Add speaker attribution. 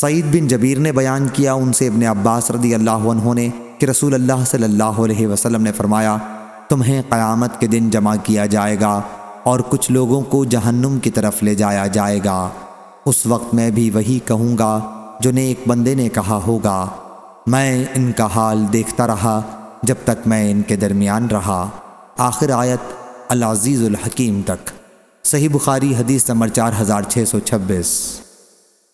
Speaker 1: سعید بن جبیر نے بیان کیا، ان سے ابن عباس رضی اللہ عنہ نے کہ رسول اللہ صلی اللہ علیہ وسلم نے فرمایا، تمہیں قیامت کے دن جمع کیا جائے گا اور کچھ لوگوں کو جہنم کی طرف لے جایا جائے گا۔ اس وقت میں بھی وہی کہوں گا جو نیک ایک بندے نے کہا ہوگا۔ میں ان کا حال دیکھتا رہا جب تک میں ان کے درمیان رہا۔ آخر آیت العزیز الحکیم تک۔ صحیح بخاری حدیث نمبر چار ہزار چھ سو چھبیس۔